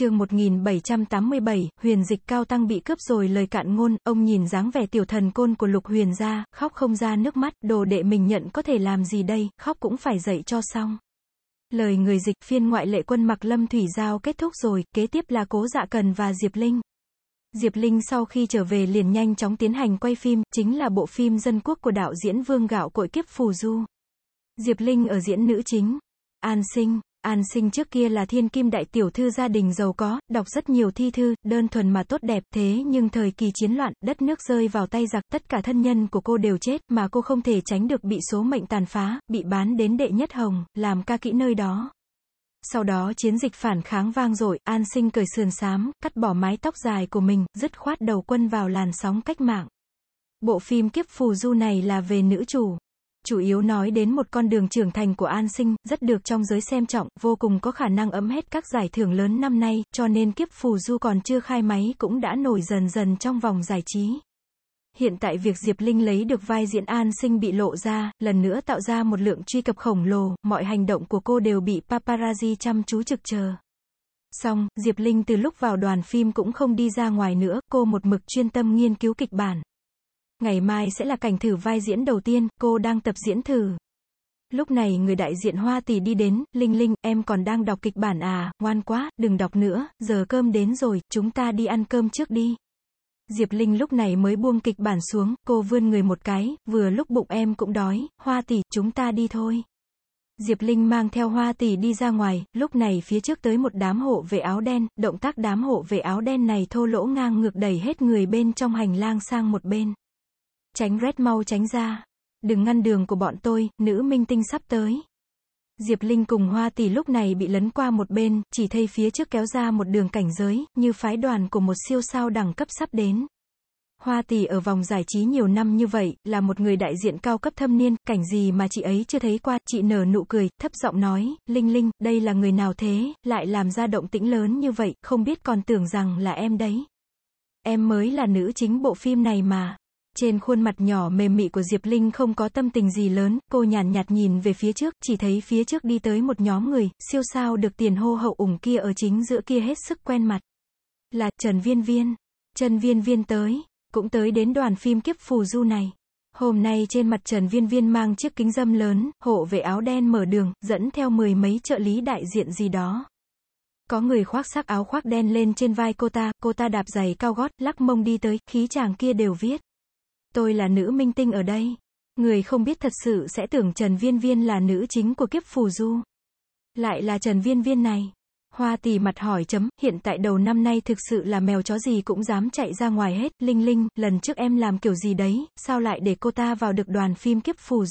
chương 1787, huyền dịch cao tăng bị cướp rồi lời cạn ngôn, ông nhìn dáng vẻ tiểu thần côn của lục huyền ra, khóc không ra nước mắt, đồ đệ mình nhận có thể làm gì đây, khóc cũng phải dậy cho xong. Lời người dịch phiên ngoại lệ quân mặc lâm thủy giao kết thúc rồi, kế tiếp là cố dạ cần và Diệp Linh. Diệp Linh sau khi trở về liền nhanh chóng tiến hành quay phim, chính là bộ phim dân quốc của đạo diễn Vương Gạo Cội Kiếp Phù Du. Diệp Linh ở diễn nữ chính. An sinh, An sinh trước kia là thiên kim đại tiểu thư gia đình giàu có, đọc rất nhiều thi thư, đơn thuần mà tốt đẹp, thế nhưng thời kỳ chiến loạn, đất nước rơi vào tay giặc, tất cả thân nhân của cô đều chết, mà cô không thể tránh được bị số mệnh tàn phá, bị bán đến đệ nhất hồng, làm ca kỹ nơi đó. Sau đó chiến dịch phản kháng vang dội, An Sinh cởi sườn xám, cắt bỏ mái tóc dài của mình, dứt khoát đầu quân vào làn sóng cách mạng. Bộ phim kiếp phù du này là về nữ chủ. Chủ yếu nói đến một con đường trưởng thành của An Sinh, rất được trong giới xem trọng, vô cùng có khả năng ấm hết các giải thưởng lớn năm nay, cho nên kiếp phù du còn chưa khai máy cũng đã nổi dần dần trong vòng giải trí. Hiện tại việc Diệp Linh lấy được vai diễn an sinh bị lộ ra, lần nữa tạo ra một lượng truy cập khổng lồ, mọi hành động của cô đều bị paparazzi chăm chú trực chờ. Xong, Diệp Linh từ lúc vào đoàn phim cũng không đi ra ngoài nữa, cô một mực chuyên tâm nghiên cứu kịch bản. Ngày mai sẽ là cảnh thử vai diễn đầu tiên, cô đang tập diễn thử. Lúc này người đại diện Hoa Tỷ đi đến, Linh Linh, em còn đang đọc kịch bản à, ngoan quá, đừng đọc nữa, giờ cơm đến rồi, chúng ta đi ăn cơm trước đi. Diệp Linh lúc này mới buông kịch bản xuống, cô vươn người một cái, vừa lúc bụng em cũng đói, Hoa Tỷ, chúng ta đi thôi. Diệp Linh mang theo Hoa Tỷ đi ra ngoài, lúc này phía trước tới một đám hộ vệ áo đen, động tác đám hộ vệ áo đen này thô lỗ ngang ngược đẩy hết người bên trong hành lang sang một bên. Tránh Red mau tránh ra. Đừng ngăn đường của bọn tôi, nữ minh tinh sắp tới. Diệp Linh cùng Hoa Tỷ lúc này bị lấn qua một bên, chỉ thấy phía trước kéo ra một đường cảnh giới, như phái đoàn của một siêu sao đẳng cấp sắp đến. Hoa Tỷ ở vòng giải trí nhiều năm như vậy, là một người đại diện cao cấp thâm niên, cảnh gì mà chị ấy chưa thấy qua, chị nở nụ cười, thấp giọng nói, Linh Linh, đây là người nào thế, lại làm ra động tĩnh lớn như vậy, không biết còn tưởng rằng là em đấy. Em mới là nữ chính bộ phim này mà. Trên khuôn mặt nhỏ mềm mị của Diệp Linh không có tâm tình gì lớn, cô nhàn nhạt, nhìn về phía trước, chỉ thấy phía trước đi tới một nhóm người, siêu sao được tiền hô hậu ủng kia ở chính giữa kia hết sức quen mặt. Là, Trần Viên Viên. Trần Viên Viên tới, cũng tới đến đoàn phim kiếp phù du này. Hôm nay trên mặt Trần Viên Viên mang chiếc kính dâm lớn, hộ vệ áo đen mở đường, dẫn theo mười mấy trợ lý đại diện gì đó. Có người khoác sắc áo khoác đen lên trên vai cô ta, cô ta đạp giày cao gót, lắc mông đi tới, khí chàng kia đều viết. Tôi là nữ minh tinh ở đây. Người không biết thật sự sẽ tưởng Trần Viên Viên là nữ chính của kiếp phù du. Lại là Trần Viên Viên này. Hoa tỷ mặt hỏi chấm, hiện tại đầu năm nay thực sự là mèo chó gì cũng dám chạy ra ngoài hết, Linh Linh, lần trước em làm kiểu gì đấy, sao lại để cô ta vào được đoàn phim kiếp phù du.